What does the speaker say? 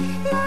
Yeah.